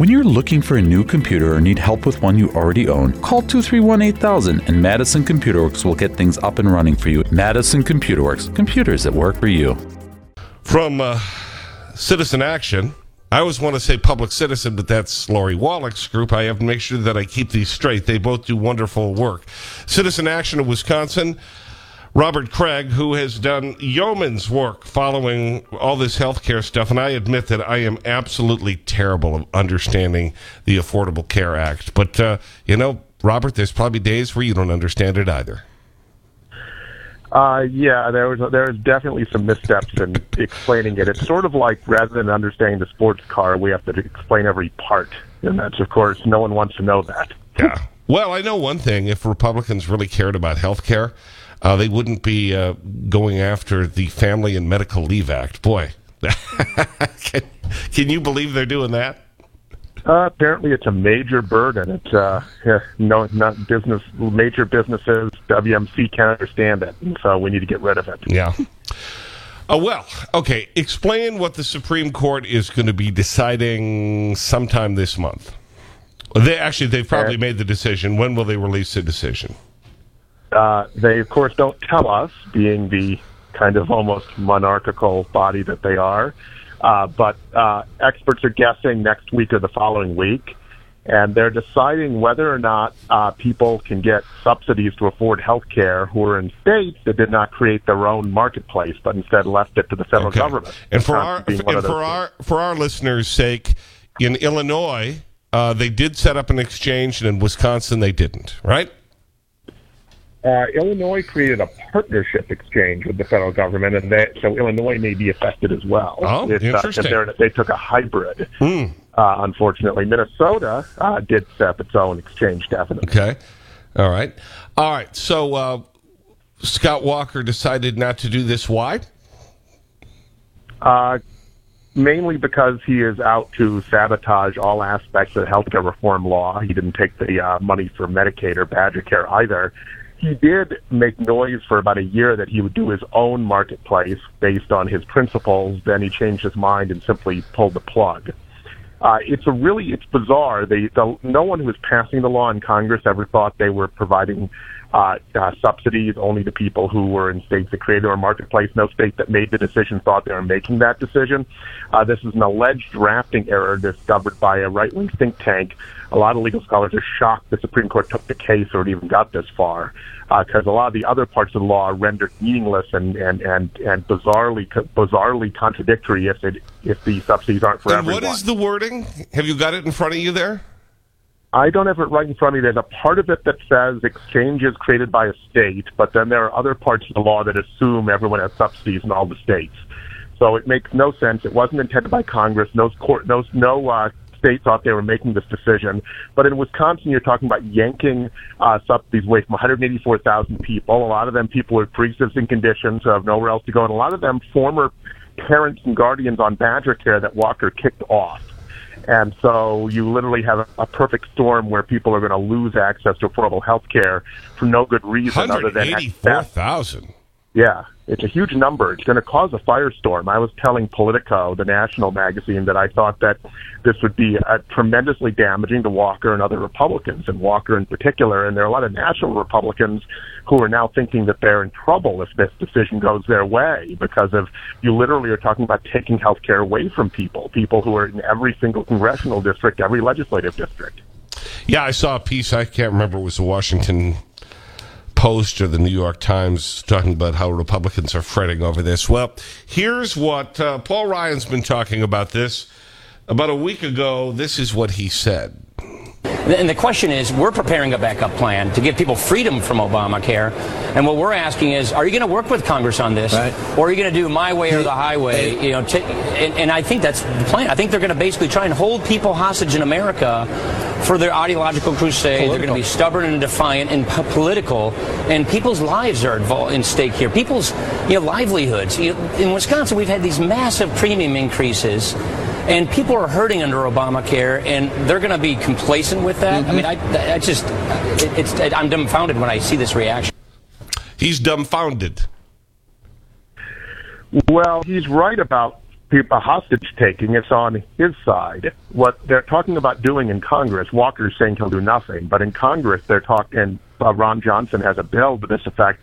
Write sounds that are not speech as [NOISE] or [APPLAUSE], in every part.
When you're looking for a new computer or need help with one you already own, call 231 8000 and Madison Computer Works will get things up and running for you. Madison Computer Works, computers that work for you. From uh, Citizen Action, I always want to say public citizen, but that's Lori Wallach's group. I have to make sure that I keep these straight. They both do wonderful work. Citizen Action of Wisconsin Robert Kraig, who has done yeoman's work following all this healthcare stuff. And I admit that I am absolutely terrible at understanding the Affordable Care Act. But, uh, you know, Robert, there's probably days where you don't understand it either. Uh, yeah, there was there was definitely some missteps in explaining it. It's sort of like rather than understanding the sports car, we have to explain every part, and that's of course no one wants to know that. Yeah. Well, I know one thing: if Republicans really cared about health care, uh, they wouldn't be uh, going after the Family and Medical Leave Act. Boy, [LAUGHS] can, can, you believe they're doing that? Uh, apparently, it's a major burden. It's uh, no, not business. Major businesses, WMC can't understand it, and so we need to get rid of it. Yeah. Uh, well, okay. Explain what the Supreme Court is going to be deciding sometime this month. They actually they've probably made the decision. When will they release the decision? Uh, they, of course, don't tell us, being the kind of almost monarchical body that they are. Uh, but uh, experts are guessing next week or the following week, and they're deciding whether or not uh, people can get subsidies to afford health care who are in states that did not create their own marketplace, but instead left it to the federal okay. government. And for our and for our for our listeners' sake, in Illinois, uh, they did set up an exchange, and in Wisconsin, they didn't. Right? Uh, Illinois created a partnership exchange with the federal government, and they, so Illinois may be affected as well. Oh, if, interesting. Uh, they took a hybrid. Mm. Uh, unfortunately, Minnesota uh, did set up its own exchange, definitely. Okay. All right. All right. So uh, Scott Walker decided not to do this. Why? Uh, mainly because he is out to sabotage all aspects of healthcare reform law. He didn't take the uh, money for Medicaid or Badger Care either he did make noise for about a year that he would do his own marketplace based on his principles. Then he changed his mind and simply pulled the plug. Uh, it's a really it's bizarre. They, the, no one who was passing the law in Congress ever thought they were providing uh, uh, subsidies only to people who were in states that created our marketplace. No state that made the decision thought they were making that decision. Uh, this is an alleged drafting error discovered by a right wing think tank. A lot of legal scholars are shocked the Supreme Court took the case or it even got this far because uh, a lot of the other parts of the law are rendered meaningless and, and, and, and bizarrely bizarrely contradictory if it if the subsidies aren't for and everyone. What is the wording? Have you got it in front of you there? I don't have it right in front of me. There's a part of it that says exchange is created by a state, but then there are other parts of the law that assume everyone has subsidies in all the states. So it makes no sense. It wasn't intended by Congress. No court, no no uh, state thought they were making this decision. But in Wisconsin, you're talking about yanking uh, subsidies away from 184,000 people. A lot of them people with pre-existing conditions who have nowhere else to go, and a lot of them former parents and guardians on Badger Care that Walker kicked off. And so you literally have a, perfect storm where people are going to lose access to affordable health care for no good reason other than 184,000. Yeah, it's a huge number. It's going to cause a firestorm. I was telling Politico, the national magazine, that I thought that this would be uh, tremendously damaging to Walker and other Republicans, and Walker in particular. And there are a lot of national Republicans who are now thinking that they're in trouble if this decision goes their way because of you literally are talking about taking health care away from people, people who are in every single congressional district, every legislative district. Yeah, I saw a piece, I can't remember, it was the Washington Post or the New York Times talking about how Republicans are fretting over this. Well, here's what uh, Paul Ryan's been talking about this. About a week ago, this is what he said. And the question is, we're preparing a backup plan to give people freedom from Obamacare. And what we're asking is, are you going to work with Congress on this? Right. Or are you going to do my way or the highway? You know, and, and I think that's the plan. I think they're going to basically try and hold people hostage in America for their ideological crusade. Political. They're going to be stubborn and defiant and political. And people's lives are involved in stake here. People's you know, livelihoods. You know, in Wisconsin, we've had these massive premium increases and people are hurting under Obamacare, and they're going to be complacent with that. Mm -hmm. I mm-hmm. mean, I, I just, it, it's, I'm dumbfounded when I see this reaction. He's dumbfounded. Well, he's right about people hostage taking, it's on his side. What they're talking about doing in Congress, Walker's saying he'll do nothing, but in Congress they're talking. Uh, Ron Johnson has a bill to this effect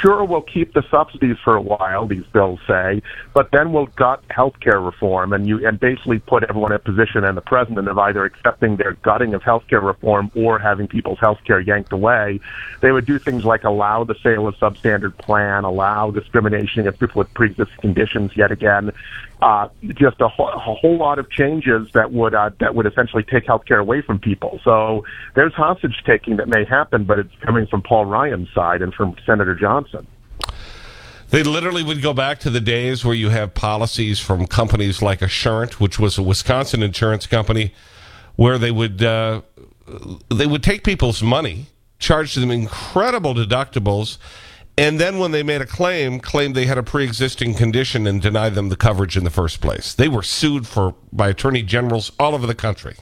Sure, we'll keep the subsidies for a while, these bills say, but then we'll gut health care reform and you and basically put everyone in a position and the president of either accepting their gutting of health care reform or having people's health care yanked away. They would do things like allow the sale of substandard plan, allow discrimination against people with pre-existing conditions yet again, uh, just a, whole, a whole lot of changes that would uh, that would essentially take health care away from people. So there's hostage taking that may happen, but it's coming from Paul Ryan's side and from Senator Johnson. They literally would go back to the days where you have policies from companies like Assurant, which was a Wisconsin insurance company, where they would uh, they would take people's money, charge them incredible deductibles, and then when they made a claim, claimed they had a pre-existing condition and denied them the coverage in the first place. They were sued for by attorney generals all over the country.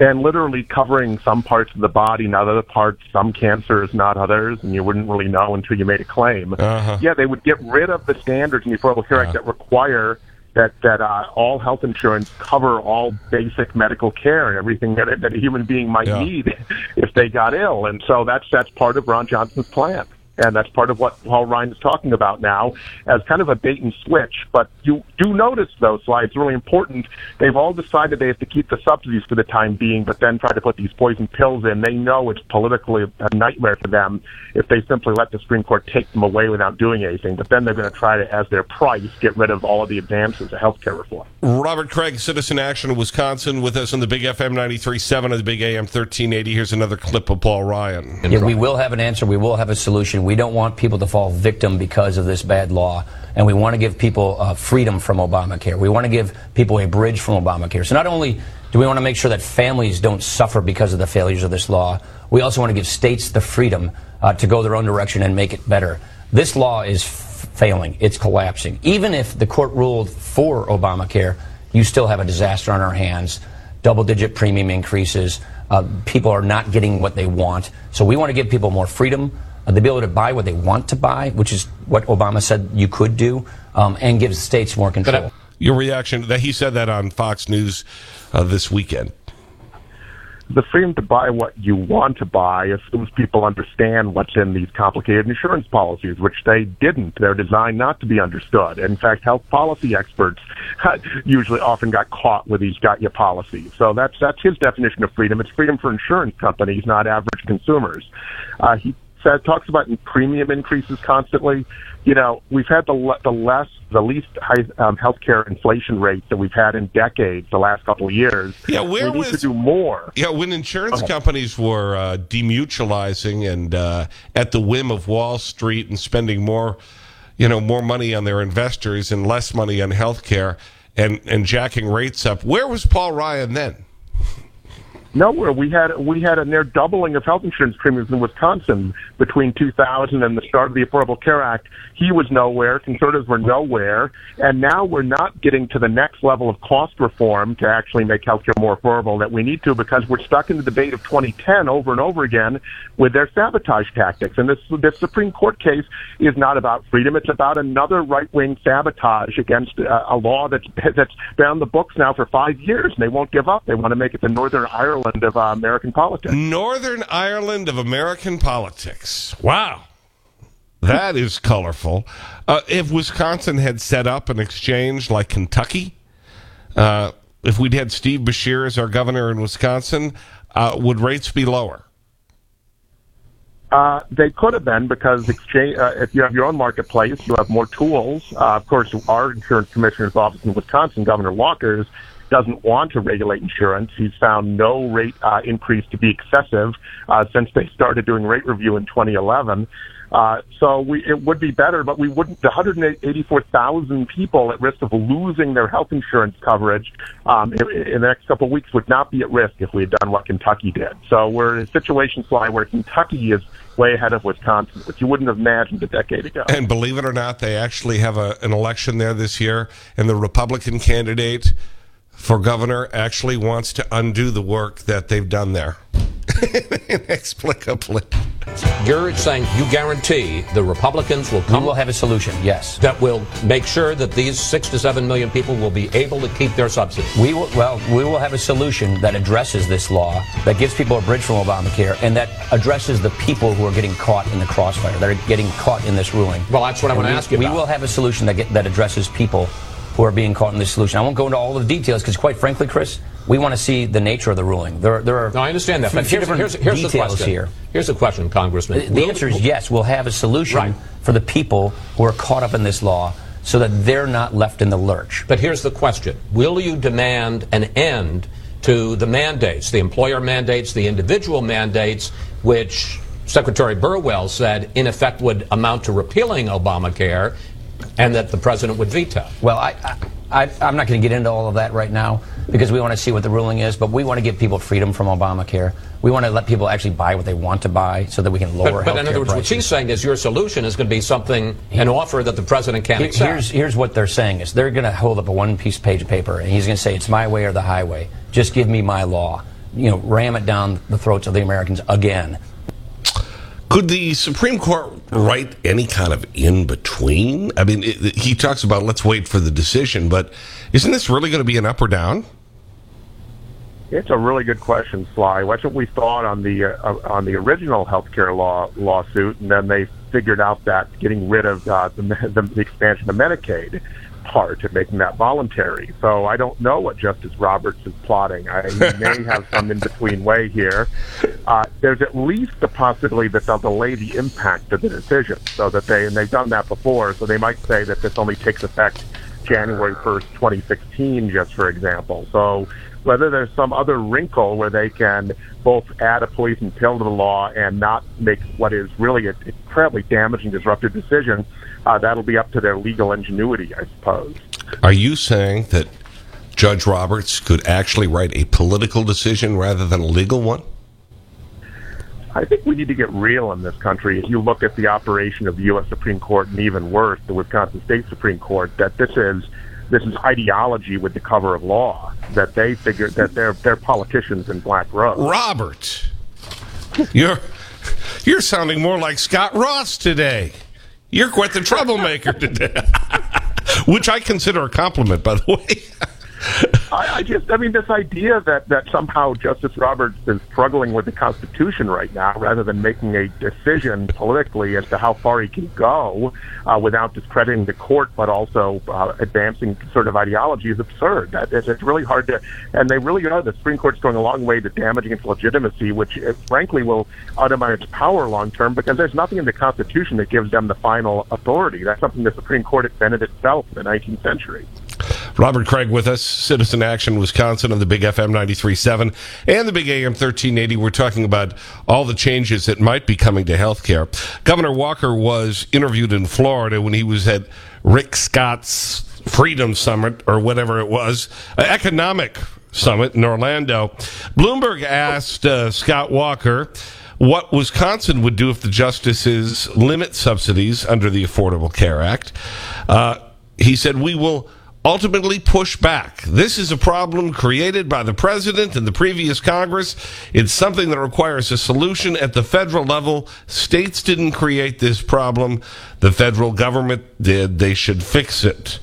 And literally covering some parts of the body, not other parts, some cancers, not others, and you wouldn't really know until you made a claim. Uh -huh. Yeah, they would get rid of the standards in the Affordable Care Act uh -huh. that require that that uh, all health insurance cover all basic medical care and everything that, that a human being might yeah. need if they got ill. And so that's that's part of Ron Johnson's plan. And that's part of what Paul Ryan is talking about now as kind of a bait and switch. But you do notice, though, Sly, it's really important. They've all decided they have to keep the subsidies for the time being, but then try to put these poison pills in. They know it's politically a nightmare for them if they simply let the Supreme Court take them away without doing anything. But then they're going to try to, as their price, get rid of all of the advances of health care reform. Robert Kraig, Citizen Action of Wisconsin, with us on the Big FM 93.7 of the Big AM 1380. Here's another clip of Paul Ryan. Yeah, we will have an answer. We will have a solution. We don't want people to fall victim because of this bad law, and we want to give people uh, freedom from Obamacare. We want to give people a bridge from Obamacare. So not only do we want to make sure that families don't suffer because of the failures of this law, we also want to give states the freedom uh, to go their own direction and make it better. This law is failing. It's collapsing. Even if the court ruled for Obamacare, you still have a disaster on our hands. Double-digit premium increases. Uh, people are not getting what they want. So we want to give people more freedom uh, the ability to buy what they want to buy, which is what Obama said you could do, um, and gives states more control. Your reaction, that he said that on Fox News uh, this weekend the freedom to buy what you want to buy assumes people understand what's in these complicated insurance policies, which they didn't. They're designed not to be understood. In fact, health policy experts [LAUGHS] usually often got caught with these got you policies. So that's that's his definition of freedom. It's freedom for insurance companies, not average consumers. Uh, he says talks about premium increases constantly. You know, we've had the the less the least high um, healthcare inflation rate that we've had in decades. The last couple of years. Yeah, where we was, need to do more? Yeah, when insurance companies were uh, demutualizing and uh, at the whim of Wall Street and spending more, you know, more money on their investors and less money on healthcare and and jacking rates up. Where was Paul Ryan then? Nowhere. We had we had a near doubling of health insurance premiums in Wisconsin between 2000 and the start of the Affordable Care Act. He was nowhere. Conservatives were nowhere, and now we're not getting to the next level of cost reform to actually make healthcare more affordable that we need to because we're stuck in the debate of 2010 over and over again with their sabotage tactics. And this this Supreme Court case is not about freedom; it's about another right wing sabotage against a, a law that's that's been on the books now for five years, and they won't give up. They want to make it the Northern Ireland Ireland of uh, American politics. Northern Ireland of American politics. Wow. That is colorful. Uh, if Wisconsin had set up an exchange like Kentucky, uh, if we'd had Steve Beshear as our governor in Wisconsin, uh, would rates be lower? Uh, they could have been because exchange, uh, if you have your own marketplace, you have more tools. Uh, of course, our insurance commissioner's office in Wisconsin, Governor Walker's, doesn't want to regulate insurance. He's found no rate uh, increase to be excessive uh, since they started doing rate review in 2011. Uh, so we, it would be better, but we wouldn't. The 184,000 people at risk of losing their health insurance coverage um, in, in the next couple of weeks would not be at risk if we had done what Kentucky did. So we're in a situation, Sly, where Kentucky is way ahead of Wisconsin, which you wouldn't have imagined a decade ago. And believe it or not, they actually have a, an election there this year, and the Republican candidate for governor actually wants to undo the work that they've done there. [LAUGHS] Inexplicably. You're saying you guarantee the Republicans will come. We will have a solution, yes. That will make sure that these six to seven million people will be able to keep their subsidy. We will, well, we will have a solution that addresses this law, that gives people a bridge from Obamacare, and that addresses the people who are getting caught in the crossfire, that are getting caught in this ruling. Well, that's what I want to ask you We about. will have a solution that, get, that addresses people who are being caught in this solution. I won't go into all the details because, quite frankly, Chris, we want to see the nature of the ruling. There, there are No, I understand that, but here's, here's, here's the question. here. Here's the question, Congressman. The, the answer is yes. We'll have a solution Right. for the people who are caught up in this law, so that they're not left in the lurch. But here's the question Will you demand an end to the mandates, the employer mandates, the individual mandates, which Secretary Burwell said in effect would amount to repealing Obamacare and that the president would veto? Well, I, I, I'm not going to get into all of that right now because we want to see what the ruling is, but we want to give people freedom from Obamacare. We want to let people actually buy what they want to buy so that we can lower But, but in other words, what she's saying is your solution is going to be something, an offer that the president can't accept. Here's, here's what they're saying is they're going to hold up a one piece page of paper and he's going to say it's my way or the highway. Just give me my law. You know, ram it down the throats of the Americans again. Could the Supreme Court write any kind of in between? I mean, it, it- he talks about let's wait for the decision, but isn't this really going to be an up or down? It's a really good question, Sly. That's what we thought on the uh, on the original healthcare law lawsuit, and then they figured out that getting rid of uh, the, the, the expansion of Medicaid part and making that voluntary. So I don't know what Justice Roberts is plotting. I [LAUGHS] may have some in between way here. Uh, there's at least the possibility that they'll delay the impact of the decision, so that they and they've done that before. So they might say that this only takes effect January 1st, 2016, just for example. So whether there's some other wrinkle where they can both add a poison pill to the law and not make what is really an incredibly damaging, disruptive decision, uh, that'll be up to their legal ingenuity, I suppose. Are you saying that Judge Roberts could actually write a political decision rather than a legal one? I think we need to get real in this country. If you look at the operation of the U.S. Supreme Court, and even worse, the Wisconsin State Supreme Court, that this is this is ideology with the cover of law. That they figure that they're they're politicians in black robes. Robert, you're you're sounding more like Scot Ross today. You're quite the troublemaker today, [LAUGHS] which I consider a compliment, by the way. [LAUGHS] I, I just, I mean, this idea that, that somehow Justice Roberts is struggling with the Constitution right now rather than making a decision politically as to how far he can go uh, without discrediting the court but also uh, advancing sort of ideology is absurd. It's, it's really hard to, and they really are. The Supreme Court's going a long way to damaging its legitimacy, which uh, frankly will undermine its power long term because there's nothing in the Constitution that gives them the final authority. That's something the Supreme Court invented itself in the 19th century. Robert Kraig with us, Citizen Action Wisconsin on the Big FM 93.7 and the Big AM 1380. We're talking about all the changes that might be coming to healthcare. Governor Walker was interviewed in Florida when he was at Rick Scott's Freedom Summit or whatever it was, uh, economic summit in Orlando. Bloomberg asked uh, Scott Walker what Wisconsin would do if the justices limit subsidies under the Affordable Care Act. Uh, he said, We will ultimately push back. This is a problem created by the president and the previous Congress. It's something that requires a solution at the federal level. States didn't create this problem. The federal government did. They should fix it.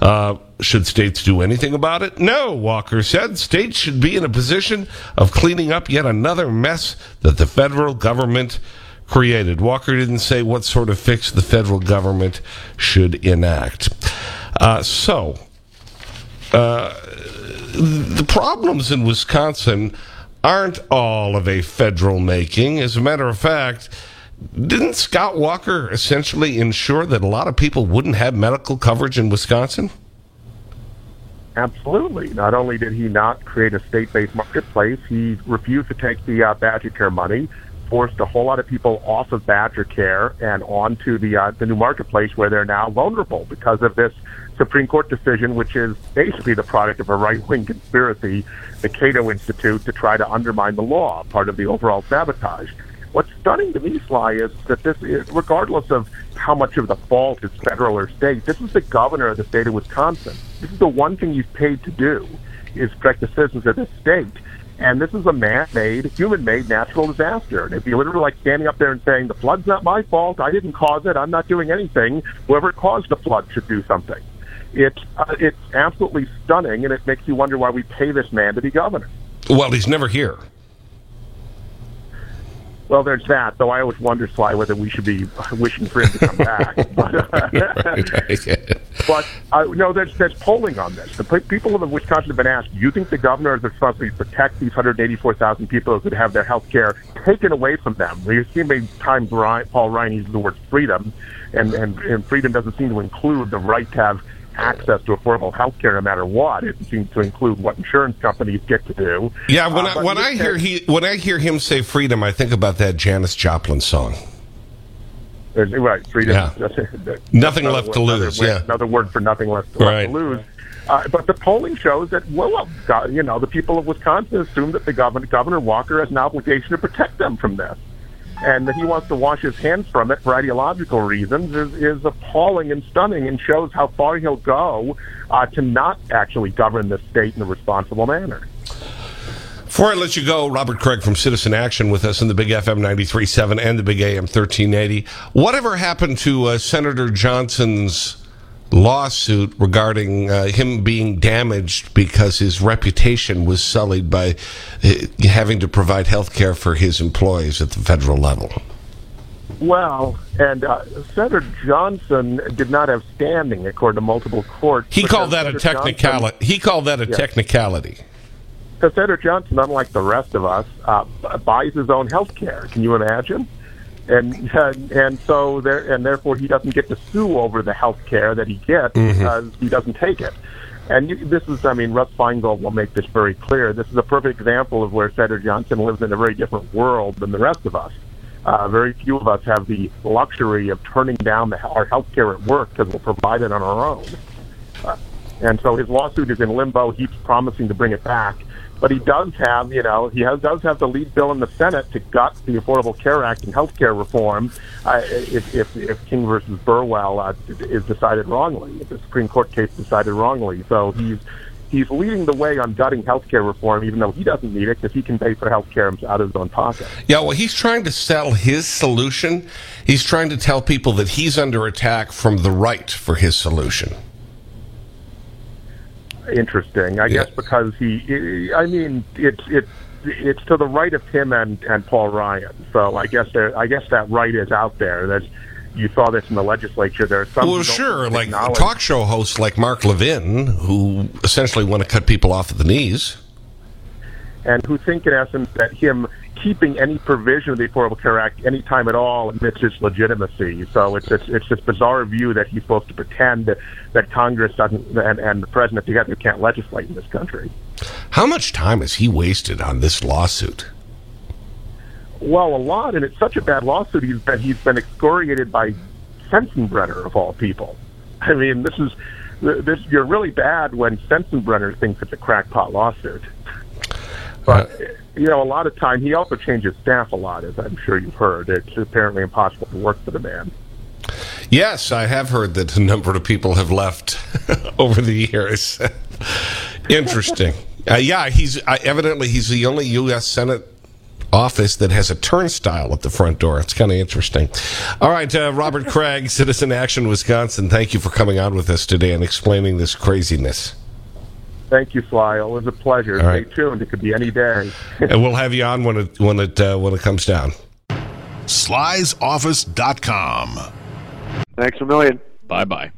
Uh, should states do anything about it? No, Walker said. States should be in a position of cleaning up yet another mess that the federal government created. Walker didn't say what sort of fix the federal government should enact. Uh, so, uh, the problems in Wisconsin aren't all of a federal making. As a matter of fact, didn't Scott Walker essentially ensure that a lot of people wouldn't have medical coverage in Wisconsin? Absolutely. Not only did he not create a state-based marketplace, he refused to take the uh, Badger Care money, forced a whole lot of people off of Badger Care and onto the uh, the new marketplace where they're now vulnerable because of this Supreme Court decision, which is basically the product of a right-wing conspiracy, the Cato Institute, to try to undermine the law, part of the overall sabotage. What's stunning to me, Sly, is that this is, regardless of how much of the fault is federal or state, this is the governor of the state of Wisconsin. This is the one thing he's paid to do, is protect the citizens of this state. And this is a man-made, human-made natural disaster. And if you're literally like standing up there and saying, the flood's not my fault, I didn't cause it, I'm not doing anything, whoever caused the flood should do something. It's, uh, it's absolutely stunning, and it makes you wonder why we pay this man to be governor. Well, he's never here. Well, there's that. Though I always wonder, Sly, whether we should be wishing for him to come back. [LAUGHS] but but uh, no, there's there's polling on this. The people of Wisconsin have been asked, "Do you think the governor is responsible to protect these 184,000 people who could have their health care taken away from them?" You see many times Paul Ryan uses the word freedom, and, and and freedom doesn't seem to include the right to have access to affordable health care no matter what. It seems to include what insurance companies get to do. Yeah, when uh, I, when I hear he when I hear him say freedom, I think about that Janis Joplin song. Right, freedom. Yeah. [LAUGHS] nothing left word, to lose. Another, yeah, another word for nothing left, right. to lose. Uh, but the polling shows that, well, you know, the people of Wisconsin assume that the governor, Governor Walker has an obligation to protect them from this and that he wants to wash his hands from it for ideological reasons is, is appalling and stunning and shows how far he'll go uh, to not actually govern the state in a responsible manner. Before I let you go, Robert Kraig from Citizen Action with us in the Big FM 93.7 and the Big AM 1380. Whatever happened to uh, Senator Johnson's lawsuit regarding uh, him being damaged because his reputation was sullied by uh, having to provide health care for his employees at the federal level. Well, and uh, Senator Johnson did not have standing, according to multiple courts. He called that Senator a technicality. He called that a yeah. technicality. Because Senator Johnson, unlike the rest of us, uh, buys his own health care. Can you imagine? And [LAUGHS] and so there and therefore he doesn't get to sue over the health care that he gets mm-hmm. because he doesn't take it. And this is, I mean, Russ Feingold will make this very clear. This is a perfect example of where Senator Johnson lives in a very different world than the rest of us. Uh, very few of us have the luxury of turning down the, our health care at work because we'll provide it on our own. Uh, and so his lawsuit is in limbo. He's promising to bring it back. But he does have, you know, he has, does have the lead bill in the Senate to gut the Affordable Care Act and health care reform uh, if, if, if King versus Burwell uh, is decided wrongly, if the Supreme Court case decided wrongly. So he's he's leading the way on gutting health care reform, even though he doesn't need it because he can pay for health care out of his own pocket. Yeah, well, he's trying to sell his solution. He's trying to tell people that he's under attack from the right for his solution interesting. I yeah. guess because he, I mean, it's it's it's to the right of him and and Paul Ryan. So I guess there, I guess that right is out there. That you saw this in the legislature. There are some. Well, sure, like talk show hosts like Mark Levin, who essentially want to cut people off at the knees, and who think in essence that him keeping any provision of the Affordable Care Act any time at all admits its legitimacy. So it's it's, it's this bizarre view that he's supposed to pretend that, that Congress doesn't and, and the president together can't legislate in this country. How much time has he wasted on this lawsuit? Well, a lot, and it's such a bad lawsuit he's been, he's been excoriated by Sensenbrenner, of all people. I mean, this is this you're really bad when Sensenbrenner thinks it's a crackpot lawsuit. But uh, you know, a lot of time he also changes staff a lot, as I'm sure you've heard. It's apparently impossible to work for the man. Yes, I have heard that a number of people have left [LAUGHS] over the years. [LAUGHS] Interesting. Uh, yeah, he's uh, evidently he's the only U.S. Senate office that has a turnstile at the front door. It's kind of interesting. All right, uh, Robert Kraig, [LAUGHS] Citizen Action Wisconsin, thank you for coming on with us today and explaining this craziness. Thank you, Sly. It was a pleasure. All Stay right. tuned. It could be any day. [LAUGHS] and we'll have you on when it when it uh, when it comes down. Slysoffice.com. Thanks a million. Bye bye.